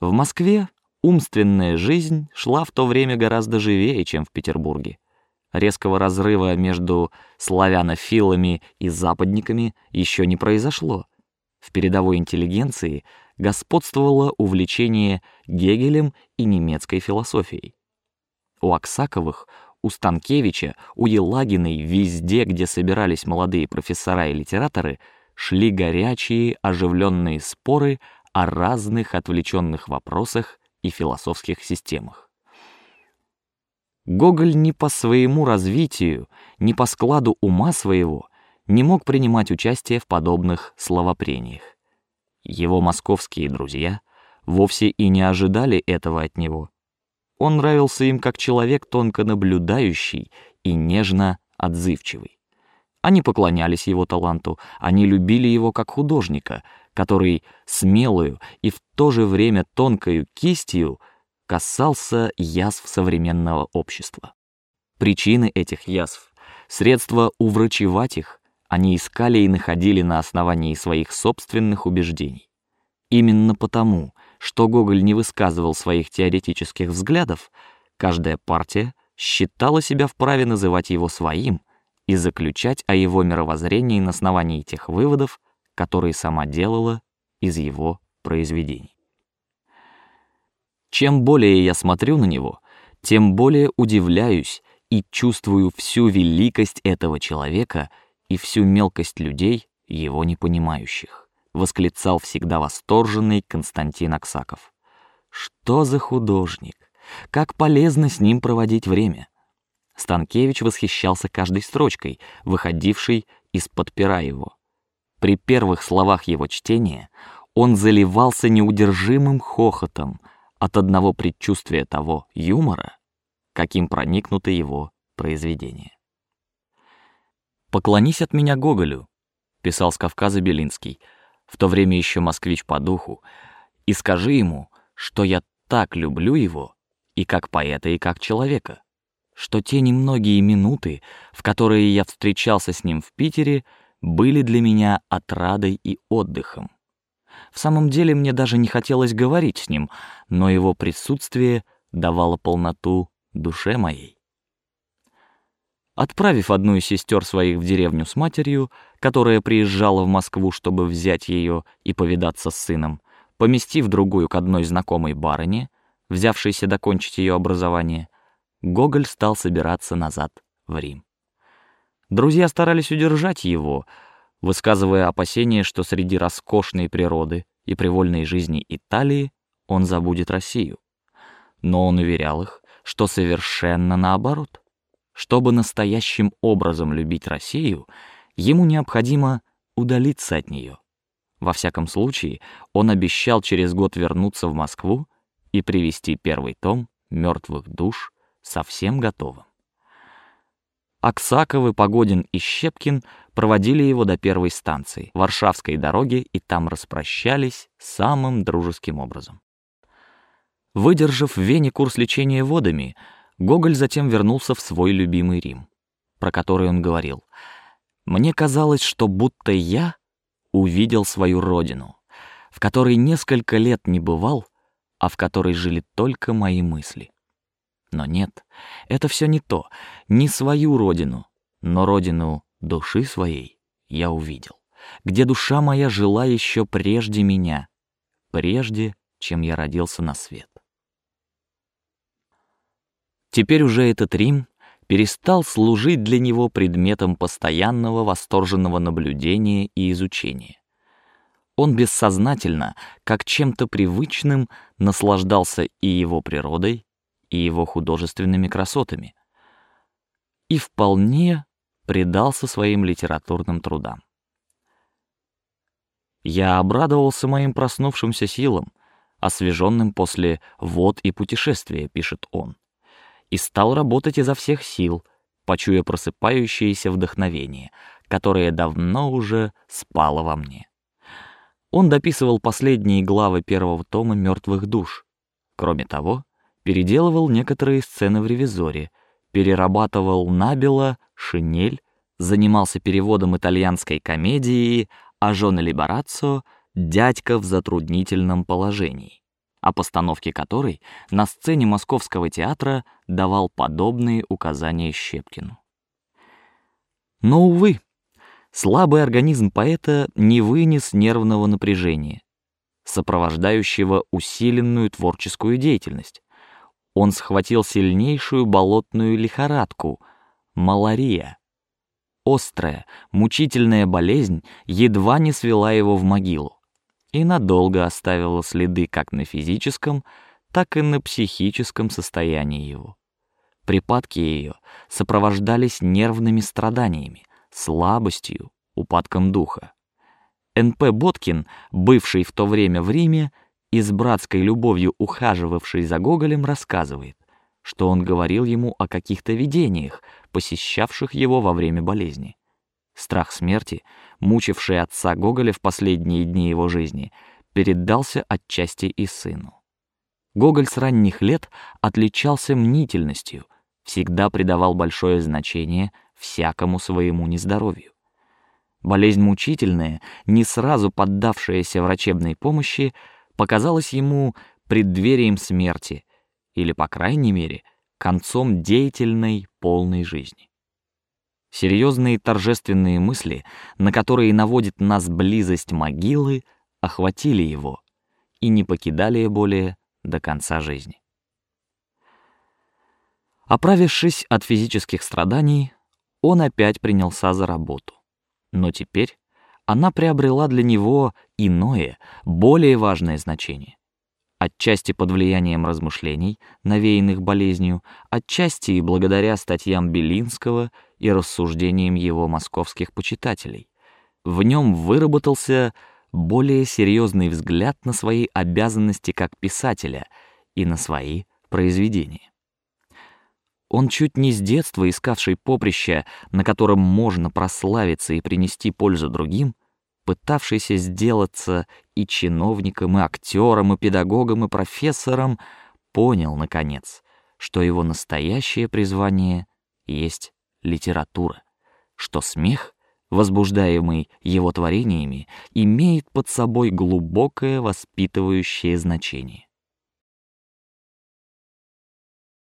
В Москве умственная жизнь шла в то время гораздо живее, чем в Петербурге. Резкого разрыва между славянофилами и западниками еще не произошло. В передовой интеллигенции господствовало увлечение Гегелем и немецкой философией. У Аксаковых, у Станкевича, у Елагиной, везде, где собирались молодые профессора и литераторы, шли горячие, оживленные споры о разных отвлеченных вопросах и философских системах. Гоголь ни по своему развитию, ни по складу ума своего не мог принимать участие в подобных словопрениях. Его московские друзья вовсе и не ожидали этого от него. Он нравился им как человек тонко наблюдающий и нежно отзывчивый. Они поклонялись его таланту, они любили его как художника, который смелую и в то же время тонкою кистью касался язв современного общества. Причины этих язв, средства уврачевать их, они искали и находили на основании своих собственных убеждений. Именно потому, что Гоголь не высказывал своих теоретических взглядов, каждая партия считала себя вправе называть его своим и заключать о его мировоззрении на основании тех выводов, которые сама делала из его произведений. Чем более я смотрю на него, тем более удивляюсь и чувствую всю великость этого человека и всю мелкость людей, его не понимающих. Восклицал всегда восторженный Константин Аксаков. Что за художник! Как полезно с ним проводить время! Станкевич восхищался каждой строчкой, выходившей из-под пера его. При первых словах его чтения он заливался неудержимым хохотом от одного предчувствия того юмора, каким проникнуты его произведения. Поклонись от меня Гоголю, писал с Кавказа Белинский, в то время еще москвич по духу, и скажи ему, что я так люблю его и как поэта, и как человека, что те немногие минуты, в которые я встречался с ним в Питере, были для меня отрадой и отдыхом. В самом деле мне даже не хотелось говорить с ним, но его присутствие давало полноту душе моей. Отправив одну из сестер своих в деревню с матерью, которая приезжала в Москву, чтобы взять ее и повидаться с сыном, поместив другую к одной знакомой барыне, взявшейся докончить ее образование, Гоголь стал собираться назад в Рим. Друзья старались удержать его, высказывая опасения, что среди роскошной природы и привольной жизни Италии он забудет Россию. Но он уверял их, что совершенно наоборот. Чтобы настоящим образом любить Россию, ему необходимо удалиться от нее. Во всяком случае, он обещал через год вернуться в Москву и привести первый том мертвых душ совсем готовым. Аксаковы, Погодин и Щепкин проводили его до первой станции Варшавской дороги и там распрощались самым дружеским образом. Выдержав в Вене курс лечения водами, Гоголь затем вернулся в свой любимый Рим, про который он говорил: "Мне казалось, что будто я увидел свою родину, в которой несколько лет не бывал, а в которой жили только мои мысли. Но нет, это все не то, не свою родину, но родину души своей я увидел, где душа моя жила еще прежде меня, прежде, чем я родился на свет. Теперь уже этот Рим перестал служить для него предметом постоянного восторженного наблюдения и изучения. Он бессознательно, как чем-то привычным, наслаждался и его природой, и его художественными красотами, и вполне предался своим литературным трудам. Я обрадовался моим проснувшимся силам, освеженным после вод и путешествия, пишет он, и стал работать изо всех сил, почуя просыпающееся вдохновение, которое давно уже спало во мне. Он дописывал последние главы первого тома "Мертвых душ". Кроме того, переделывал некоторые сцены в ревизоре, перерабатывал набело шинель, занимался переводом итальянской комедии «Ажоне Либараццо» «Дядька в затруднительном положении», о постановке которой на сцене Московского театра давал подобные указания Щепкину. Но увы, слабый организм поэта не вынес нервного напряжения, сопровождающего усиленную творческую деятельность. Он схватил сильнейшую болотную лихорадку — малария. Острая, мучительная болезнь едва не свела его в могилу и надолго оставила следы как на физическом, так и на психическом состоянии его. Припадки ее сопровождались нервными страданиями, слабостью, упадком духа. Н.П. Боткин, бывший в то время в Риме и с братской любовью ухаживавший за Гоголем, рассказывает, что он говорил ему о каких-то видениях, посещавших его во время болезни. Страх смерти, мучивший отца Гоголя в последние дни его жизни, передался отчасти и сыну. Гоголь с ранних лет отличался мнительностью, всегда придавал большое значение всякому своему нездоровью. Болезнь мучительная, не сразу поддавшаяся врачебной помощи, показалась ему преддверием смерти или, по крайней мере, концом деятельной полной жизни. Серьезные торжественные мысли, на которые наводит нас близость могилы, охватили его и не покидали более до конца жизни. Оправившись от физических страданий, он опять принялся за работу. Но теперь она приобрела для него иное, более важное значение. Отчасти под влиянием размышлений, навеянных болезнью, отчасти и благодаря статьям Белинского и рассуждениям его московских почитателей. В нем выработался более серьезный взгляд на свои обязанности как писателя и на свои произведения. Он чуть не с детства искавший поприще, на котором можно прославиться и принести пользу другим, пытавшийся сделаться и чиновником, и актером, и педагогом, и профессором, понял наконец, что его настоящее призвание есть литература, что смех, возбуждаемый его творениями, имеет под собой глубокое воспитывающее значение.